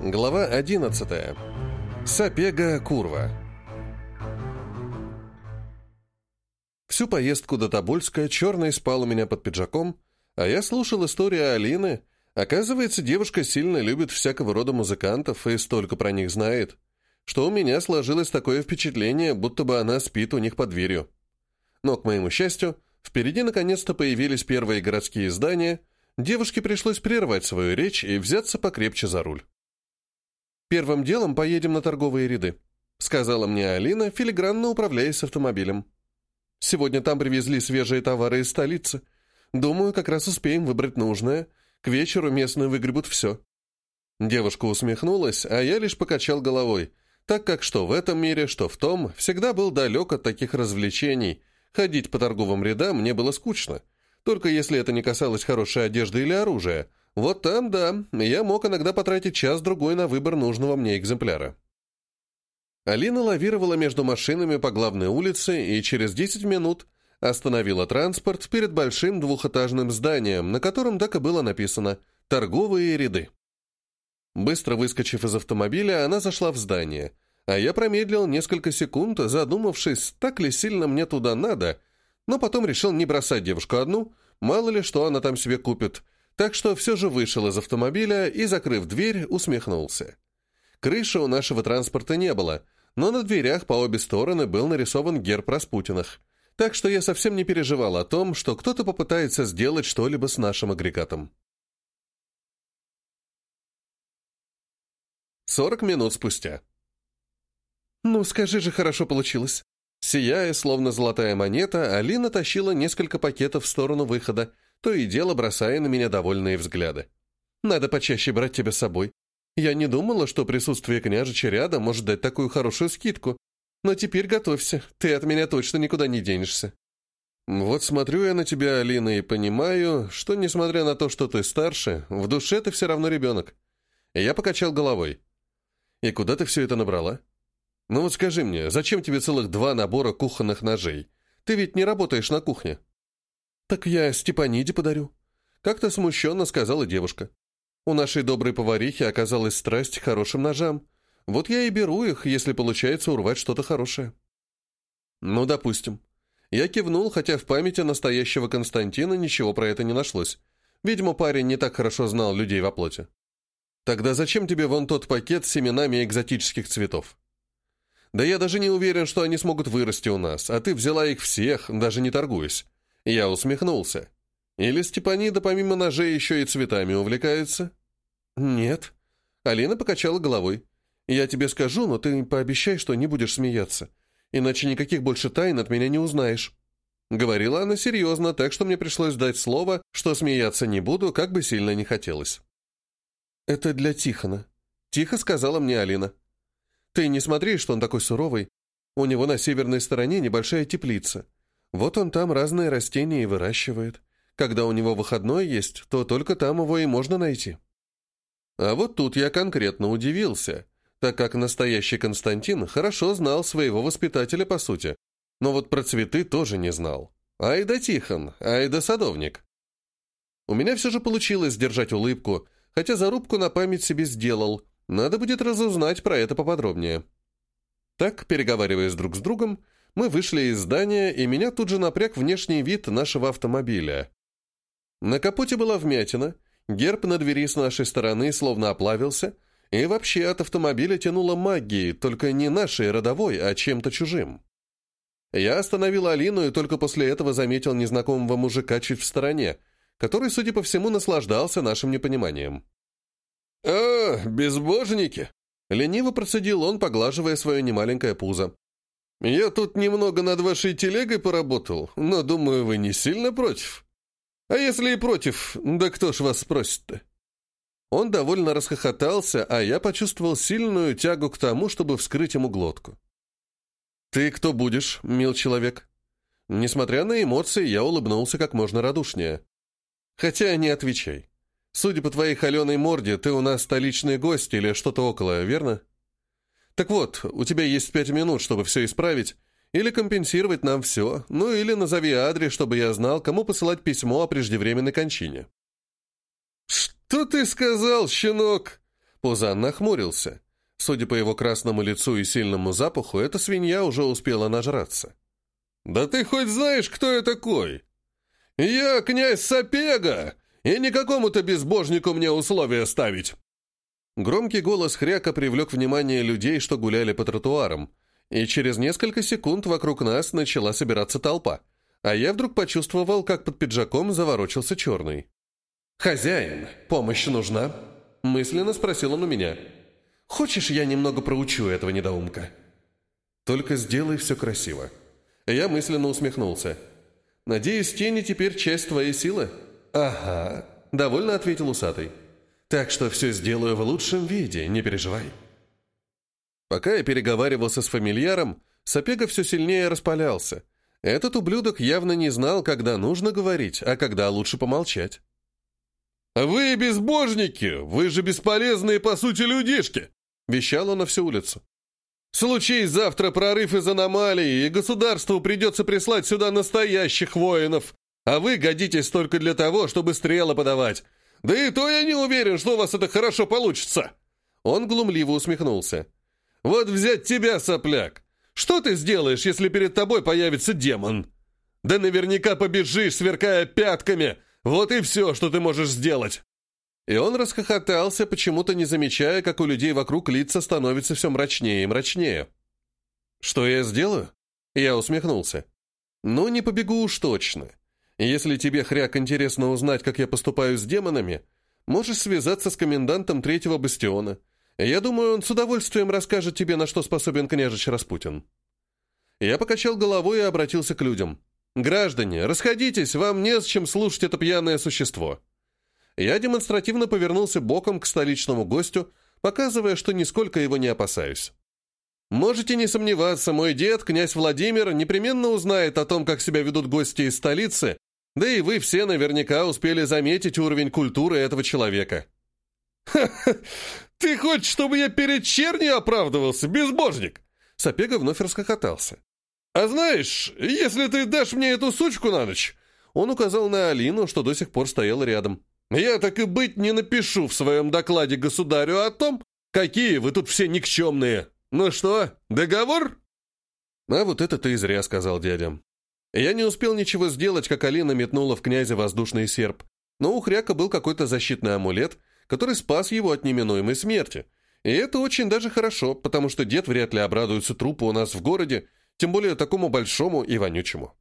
Глава 11. Сапега Курва. Всю поездку до Тобольска черный спал у меня под пиджаком, а я слушал историю Алины. Оказывается, девушка сильно любит всякого рода музыкантов и столько про них знает, что у меня сложилось такое впечатление, будто бы она спит у них под дверью. Но, к моему счастью, впереди наконец-то появились первые городские здания, девушке пришлось прервать свою речь и взяться покрепче за руль. «Первым делом поедем на торговые ряды», — сказала мне Алина, филигранно управляясь автомобилем. «Сегодня там привезли свежие товары из столицы. Думаю, как раз успеем выбрать нужное. К вечеру местные выгребут все». Девушка усмехнулась, а я лишь покачал головой, так как что в этом мире, что в том, всегда был далек от таких развлечений. Ходить по торговым рядам мне было скучно, только если это не касалось хорошей одежды или оружия, вот там, да, я мог иногда потратить час-другой на выбор нужного мне экземпляра. Алина лавировала между машинами по главной улице и через 10 минут остановила транспорт перед большим двухэтажным зданием, на котором так и было написано «Торговые ряды». Быстро выскочив из автомобиля, она зашла в здание, а я промедлил несколько секунд, задумавшись, так ли сильно мне туда надо, но потом решил не бросать девушку одну, мало ли что она там себе купит – так что все же вышел из автомобиля и, закрыв дверь, усмехнулся. Крыши у нашего транспорта не было, но на дверях по обе стороны был нарисован герб Распутиных, так что я совсем не переживал о том, что кто-то попытается сделать что-либо с нашим агрегатом. 40 минут спустя. «Ну, скажи же, хорошо получилось». Сияя, словно золотая монета, Алина тащила несколько пакетов в сторону выхода, то и дело бросая на меня довольные взгляды. «Надо почаще брать тебя с собой. Я не думала, что присутствие княжича рядом может дать такую хорошую скидку. Но теперь готовься, ты от меня точно никуда не денешься». «Вот смотрю я на тебя, Алина, и понимаю, что, несмотря на то, что ты старше, в душе ты все равно ребенок». Я покачал головой. «И куда ты все это набрала?» «Ну вот скажи мне, зачем тебе целых два набора кухонных ножей? Ты ведь не работаешь на кухне». «Так я Степаниде подарю», — как-то смущенно сказала девушка. «У нашей доброй поварихи оказалась страсть к хорошим ножам. Вот я и беру их, если получается урвать что-то хорошее». «Ну, допустим». Я кивнул, хотя в памяти настоящего Константина ничего про это не нашлось. Видимо, парень не так хорошо знал людей во плоти. «Тогда зачем тебе вон тот пакет с семенами экзотических цветов?» «Да я даже не уверен, что они смогут вырасти у нас, а ты взяла их всех, даже не торгуясь. Я усмехнулся. Или Степанида помимо ножей еще и цветами увлекается? Нет. Алина покачала головой. Я тебе скажу, но ты пообещай, что не будешь смеяться. Иначе никаких больше тайн от меня не узнаешь. Говорила она серьезно, так что мне пришлось дать слово, что смеяться не буду, как бы сильно не хотелось. «Это для Тихона», — тихо сказала мне Алина. «Ты не смотри, что он такой суровый. У него на северной стороне небольшая теплица. Вот он там разные растения и выращивает. Когда у него выходной есть, то только там его и можно найти. А вот тут я конкретно удивился, так как настоящий Константин хорошо знал своего воспитателя по сути, но вот про цветы тоже не знал. Ай да Тихон, ай да садовник. У меня все же получилось сдержать улыбку, хотя зарубку на память себе сделал. Надо будет разузнать про это поподробнее. Так, переговариваясь друг с другом, мы вышли из здания, и меня тут же напряг внешний вид нашего автомобиля. На капоте была вмятина, герб на двери с нашей стороны словно оплавился, и вообще от автомобиля тянуло магией, только не нашей родовой, а чем-то чужим. Я остановил Алину и только после этого заметил незнакомого мужика чуть в стороне, который, судя по всему, наслаждался нашим непониманием. «А, безбожники!» — лениво процедил он, поглаживая свое немаленькое пузо. «Я тут немного над вашей телегой поработал, но, думаю, вы не сильно против. А если и против, да кто ж вас спросит-то?» Он довольно расхохотался, а я почувствовал сильную тягу к тому, чтобы вскрыть ему глотку. «Ты кто будешь, мил человек?» Несмотря на эмоции, я улыбнулся как можно радушнее. «Хотя не отвечай. Судя по твоей холеной морде, ты у нас столичный гость или что-то около, верно?» Так вот, у тебя есть пять минут, чтобы все исправить, или компенсировать нам все, ну или назови адрес, чтобы я знал, кому посылать письмо о преждевременной кончине». «Что ты сказал, щенок?» Пузан нахмурился. Судя по его красному лицу и сильному запаху, эта свинья уже успела нажраться. «Да ты хоть знаешь, кто я такой? Я князь Сапега, и никакому-то безбожнику мне условия ставить!» Громкий голос хряка привлек внимание людей, что гуляли по тротуарам, и через несколько секунд вокруг нас начала собираться толпа, а я вдруг почувствовал, как под пиджаком заворочился черный. «Хозяин, помощь нужна?» — мысленно спросил он у меня. «Хочешь, я немного проучу этого недоумка?» «Только сделай все красиво». Я мысленно усмехнулся. «Надеюсь, тени теперь часть твоей силы?» «Ага», — довольно ответил усатый. Так что все сделаю в лучшем виде, не переживай. Пока я переговаривался с фамильяром, Сапега все сильнее распалялся. Этот ублюдок явно не знал, когда нужно говорить, а когда лучше помолчать. «Вы безбожники! Вы же бесполезные, по сути, людишки!» — вещал он на всю улицу. «Случись завтра прорыв из аномалии, и государству придется прислать сюда настоящих воинов, а вы годитесь только для того, чтобы стрелы подавать, да и то я не уверен, что у вас это хорошо получится!» Он глумливо усмехнулся. «Вот взять тебя, сопляк! Что ты сделаешь, если перед тобой появится демон? Да наверняка побежишь, сверкая пятками! Вот и все, что ты можешь сделать!» И он расхохотался, почему-то не замечая, как у людей вокруг лица становятся все мрачнее и мрачнее. «Что я сделаю?» Я усмехнулся. «Ну, не побегу уж точно. Если тебе, хряк, интересно узнать, как я поступаю с демонами, можешь связаться с комендантом третьего бастиона. Я думаю, он с удовольствием расскажет тебе, на что способен княжич Распутин». Я покачал головой и обратился к людям. «Граждане, расходитесь, вам не с чем слушать это пьяное существо». Я демонстративно повернулся боком к столичному гостю, показывая, что нисколько его не опасаюсь. Можете не сомневаться, мой дед, князь Владимир, непременно узнает о том, как себя ведут гости из столицы, да и вы все наверняка успели заметить уровень культуры этого человека. «Ха-ха! Ты хочешь, чтобы я перед чернью оправдывался, безбожник?» Сапега вновь расхохотался. «А знаешь, если ты дашь мне эту сучку на ночь...» Он указал на Алину, что до сих пор стояла рядом. «Я так и быть не напишу в своем докладе государю о том, какие вы тут все никчемные. Ну что, договор?» «А вот это ты зря», — сказал дядя. Я не успел ничего сделать, как Алина метнула в князя воздушный серп. Но у Хряка был какой-то защитный амулет, который спас его от неминуемой смерти. И это очень даже хорошо, потому что дед вряд ли обрадуется трупу у нас в городе, тем более такому большому и вонючему.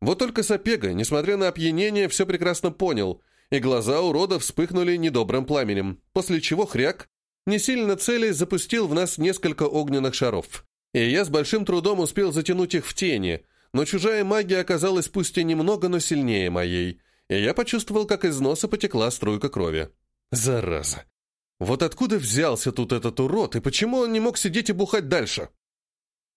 Вот только Сапега, несмотря на опьянение, все прекрасно понял, и глаза урода вспыхнули недобрым пламенем, после чего Хряк, не сильно целясь, запустил в нас несколько огненных шаров. И я с большим трудом успел затянуть их в тени, но чужая магия оказалась пусть и немного, но сильнее моей, и я почувствовал, как из носа потекла струйка крови. Зараза! Вот откуда взялся тут этот урод, и почему он не мог сидеть и бухать дальше?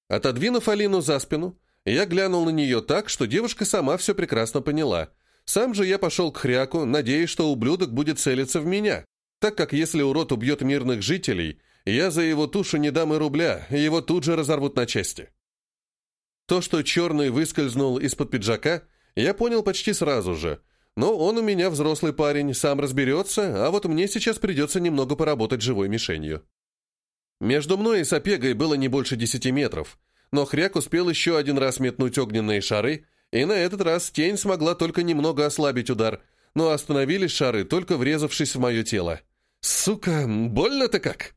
Отодвинув Алину за спину, я глянул на нее так, что девушка сама все прекрасно поняла. Сам же я пошел к хряку, надеясь, что ублюдок будет целиться в меня, так как если урод убьет мирных жителей, я за его тушу не дам и рубля, его тут же разорвут на части. То, что черный выскользнул из-под пиджака, я понял почти сразу же. Но он у меня взрослый парень, сам разберется, а вот мне сейчас придется немного поработать живой мишенью. Между мной и Сапегой было не больше десяти метров, но Хряк успел еще один раз метнуть огненные шары, и на этот раз тень смогла только немного ослабить удар, но остановились шары, только врезавшись в мое тело. Сука, больно-то как!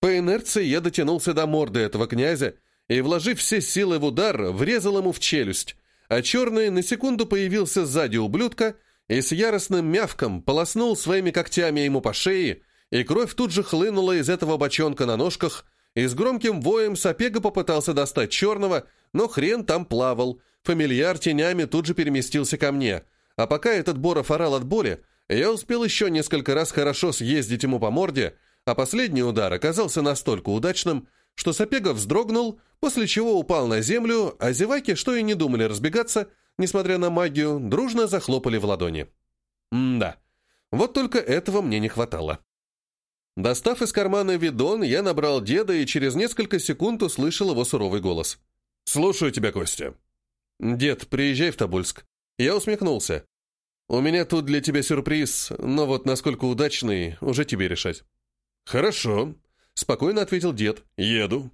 По инерции я дотянулся до морды этого князя и, вложив все силы в удар, врезал ему в челюсть, а черный на секунду появился сзади ублюдка и с яростным мявком полоснул своими когтями ему по шее, и кровь тут же хлынула из этого бочонка на ножках, и с громким воем Сапега попытался достать черного, но хрен там плавал, фамильяр тенями тут же переместился ко мне, а пока этот Боров орал от боли, я успел еще несколько раз хорошо съездить ему по морде, а последний удар оказался настолько удачным, что Сапега вздрогнул, после чего упал на землю, а зеваки, что и не думали разбегаться, несмотря на магию, дружно захлопали в ладони. М-да, вот только этого мне не хватало. Достав из кармана видон, я набрал деда и через несколько секунд услышал его суровый голос. «Слушаю тебя, Костя». «Дед, приезжай в Тобольск». Я усмехнулся. «У меня тут для тебя сюрприз, но вот насколько удачный, уже тебе решать». «Хорошо», — спокойно ответил дед. «Еду.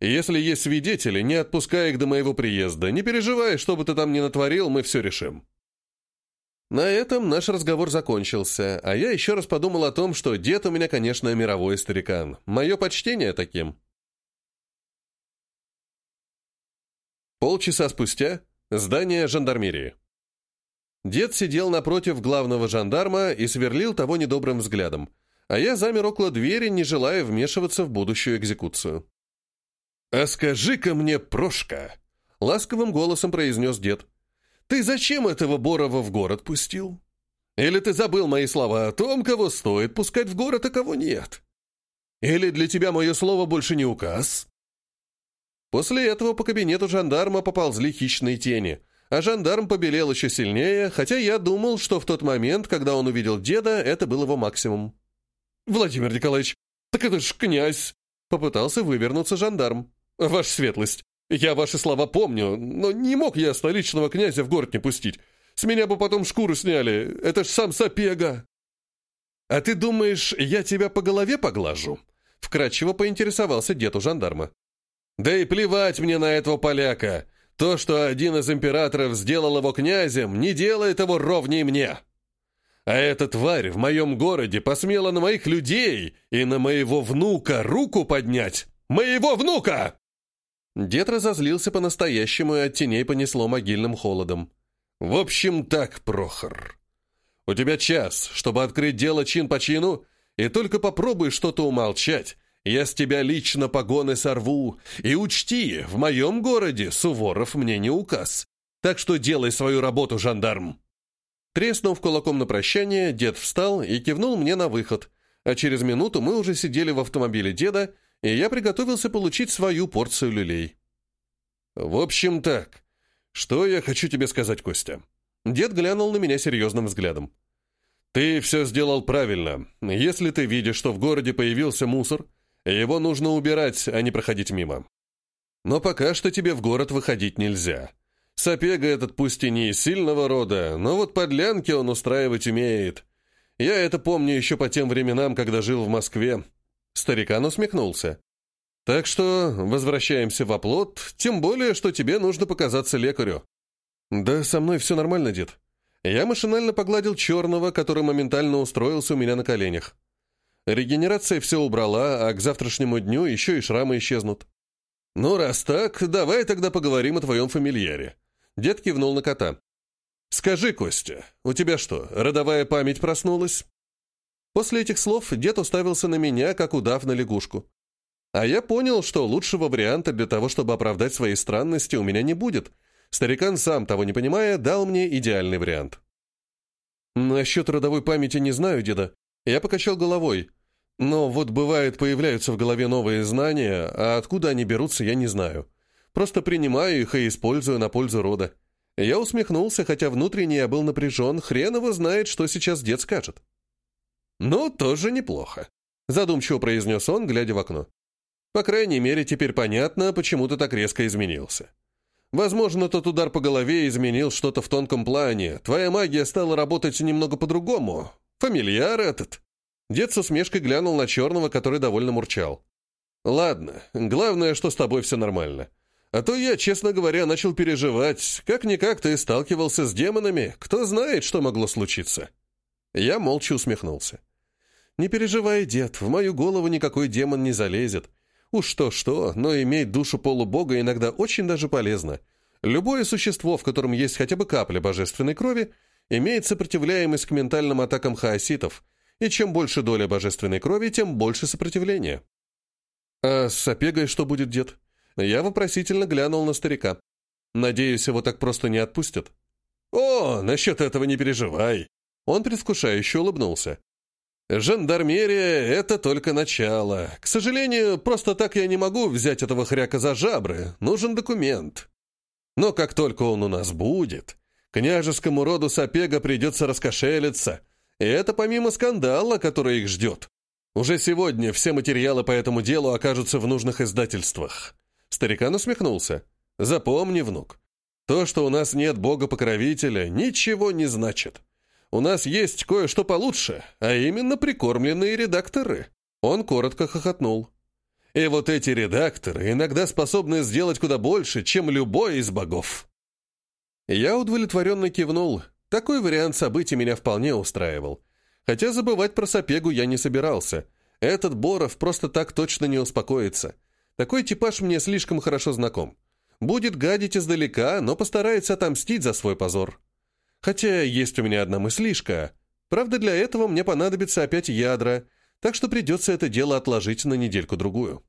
Если есть свидетели, не отпускай их до моего приезда. Не переживай, что бы ты там ни натворил, мы все решим». На этом наш разговор закончился, а я еще раз подумал о том, что дед у меня, конечно, мировой старикан. Мое почтение таким. Полчаса спустя – здание жандармерии. Дед сидел напротив главного жандарма и сверлил того недобрым взглядом, а я замер около двери, не желая вмешиваться в будущую экзекуцию. «А скажи-ка мне, Прошка!» — ласковым голосом произнес дед. «Ты зачем этого Борова в город пустил? Или ты забыл мои слова о том, кого стоит пускать в город, а кого нет? Или для тебя мое слово больше не указ?» После этого по кабинету жандарма поползли хищные тени, а жандарм побелел еще сильнее, хотя я думал, что в тот момент, когда он увидел деда, это был его максимум. «Владимир Николаевич, так это ж князь!» Попытался вывернуться жандарм. «Ваша светлость, я ваши слова помню, но не мог я столичного князя в город не пустить. С меня бы потом шкуру сняли, это ж сам Сапега!» «А ты думаешь, я тебя по голове поглажу?» Вкратчиво поинтересовался дед у жандарма. Да и плевать мне на этого поляка. То, что один из императоров сделал его князем, не делает его ровней мне. А эта тварь в моем городе посмела на моих людей и на моего внука руку поднять. Моего внука!» Дед разозлился по-настоящему, и от теней понесло могильным холодом. «В общем так, Прохор. У тебя час, чтобы открыть дело чин по чину, и только попробуй что-то умолчать, я с тебя лично погоны сорву. И учти, в моем городе Суворов мне не указ. Так что делай свою работу, жандарм». Треснув кулаком на прощание, дед встал и кивнул мне на выход. А через минуту мы уже сидели в автомобиле деда, и я приготовился получить свою порцию люлей. «В общем так, что я хочу тебе сказать, Костя?» Дед глянул на меня серьезным взглядом. «Ты все сделал правильно. Если ты видишь, что в городе появился мусор, его нужно убирать, а не проходить мимо. Но пока что тебе в город выходить нельзя. Сапега этот пусть и не из сильного рода, но вот подлянки он устраивать умеет. Я это помню еще по тем временам, когда жил в Москве. Старикан усмехнулся. Так что возвращаемся в оплот, тем более, что тебе нужно показаться лекарю. Да со мной все нормально, дед. Я машинально погладил черного, который моментально устроился у меня на коленях. Регенерация все убрала, а к завтрашнему дню еще и шрамы исчезнут. «Ну, раз так, давай тогда поговорим о твоем фамильяре». Дед кивнул на кота. «Скажи, Костя, у тебя что, родовая память проснулась?» После этих слов дед уставился на меня, как удав на лягушку. А я понял, что лучшего варианта для того, чтобы оправдать свои странности, у меня не будет. Старикан, сам того не понимая, дал мне идеальный вариант. «Насчет родовой памяти не знаю, деда. Я покачал головой. Но вот бывает, появляются в голове новые знания, а откуда они берутся, я не знаю. Просто принимаю их и использую на пользу рода. Я усмехнулся, хотя внутренне я был напряжен, хрен его знает, что сейчас дед скажет. «Ну, тоже неплохо», — задумчиво произнес он, глядя в окно. «По крайней мере, теперь понятно, почему ты так резко изменился. Возможно, тот удар по голове изменил что-то в тонком плане. Твоя магия стала работать немного по-другому, Фамильяр этот. Дед с усмешкой глянул на черного, который довольно мурчал. Ладно, главное, что с тобой все нормально. А то я, честно говоря, начал переживать. Как-никак ты сталкивался с демонами, кто знает, что могло случиться. Я молча усмехнулся. «Не переживай, дед, в мою голову никакой демон не залезет. Уж что-что, но иметь душу полубога иногда очень даже полезно. Любое существо, в котором есть хотя бы капля божественной крови, имеет сопротивляемость к ментальным атакам хаоситов, и чем больше доля божественной крови, тем больше сопротивления. «А с Сапегой что будет, дед?» Я вопросительно глянул на старика. «Надеюсь, его так просто не отпустят?» «О, насчет этого не переживай!» Он предвкушающе улыбнулся. «Жандармерия — это только начало. К сожалению, просто так я не могу взять этого хряка за жабры. Нужен документ. Но как только он у нас будет, Княжескому роду Сапега придется раскошелиться. И это помимо скандала, который их ждет. Уже сегодня все материалы по этому делу окажутся в нужных издательствах. Старикан усмехнулся. Запомни, внук, то, что у нас нет бога-покровителя, ничего не значит. У нас есть кое-что получше, а именно прикормленные редакторы. Он коротко хохотнул. И вот эти редакторы иногда способны сделать куда больше, чем любой из богов. Я удовлетворенно кивнул. Такой вариант событий меня вполне устраивал. Хотя забывать про Сапегу я не собирался. Этот Боров просто так точно не успокоится. Такой типаж мне слишком хорошо знаком. Будет гадить издалека, но постарается отомстить за свой позор. Хотя есть у меня одна мыслишка. Правда, для этого мне понадобится опять ядра, так что придется это дело отложить на недельку-другую.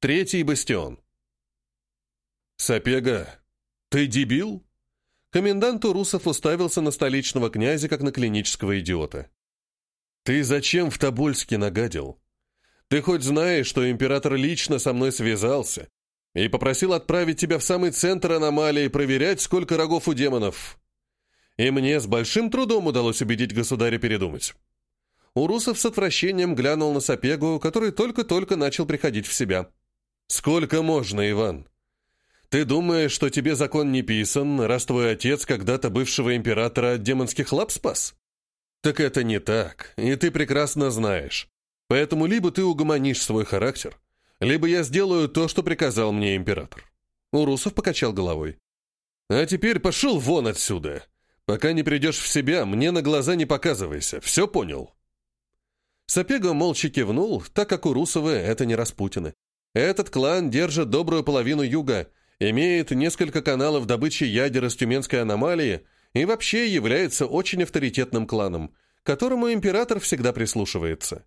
Третий бастион. «Сапега, ты дебил?» Комендант Урусов уставился на столичного князя, как на клинического идиота. «Ты зачем в Тобольске нагадил? Ты хоть знаешь, что император лично со мной связался и попросил отправить тебя в самый центр аномалии проверять, сколько рогов у демонов? И мне с большим трудом удалось убедить государя передумать». Урусов с отвращением глянул на Сапегу, который только-только начал приходить в себя. «Сколько можно, Иван? Ты думаешь, что тебе закон не писан, раз твой отец когда-то бывшего императора от демонских лап спас? Так это не так, и ты прекрасно знаешь. Поэтому либо ты угомонишь свой характер, либо я сделаю то, что приказал мне император». Урусов покачал головой. «А теперь пошел вон отсюда. Пока не придешь в себя, мне на глаза не показывайся. Все понял?» Сапега молча кивнул, так как Урусовы — это не Распутины. Этот клан держит добрую половину юга, имеет несколько каналов добычи ядер из Тюменской аномалии и вообще является очень авторитетным кланом, которому император всегда прислушивается.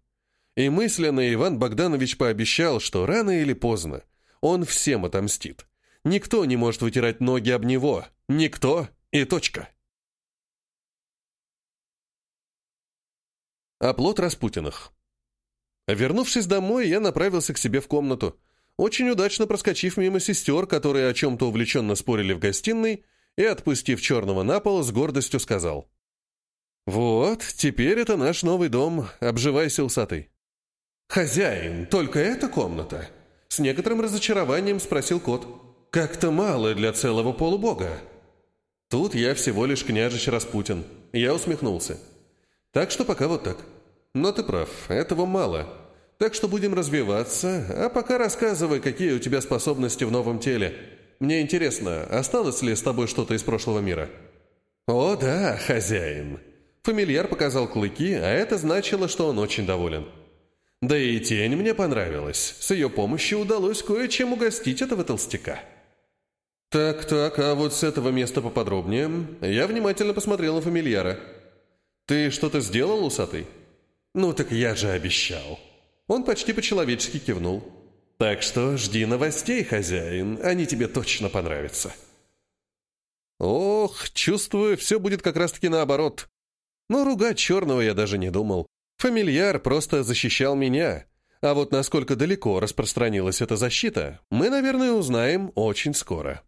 И мысленно Иван Богданович пообещал, что рано или поздно он всем отомстит. Никто не может вытирать ноги об него. Никто и точка. Оплот Распутиных. Вернувшись домой, я направился к себе в комнату, очень удачно проскочив мимо сестер, которые о чем-то увлеченно спорили в гостиной, и, отпустив черного на пол, с гордостью сказал. «Вот, теперь это наш новый дом, обживайся усатый». «Хозяин, только эта комната?» С некоторым разочарованием спросил кот. «Как-то мало для целого полубога». Тут я всего лишь княжич Распутин. Я усмехнулся. Так что пока вот так. Но ты прав, этого мало. Так что будем развиваться, а пока рассказывай, какие у тебя способности в новом теле. Мне интересно, осталось ли с тобой что-то из прошлого мира?» «О да, хозяин!» Фамильяр показал клыки, а это значило, что он очень доволен. Да и тень мне понравилась. С ее помощью удалось кое-чем угостить этого толстяка. «Так-так, а вот с этого места поподробнее. Я внимательно посмотрел на фамильяра. Ты что-то сделал, усатый?» «Ну так я же обещал». Он почти по-человечески кивнул. «Так что жди новостей, хозяин, они тебе точно понравятся». Ох, чувствую, все будет как раз-таки наоборот. Но ругать черного я даже не думал. Фамильяр просто защищал меня. А вот насколько далеко распространилась эта защита, мы, наверное, узнаем очень скоро.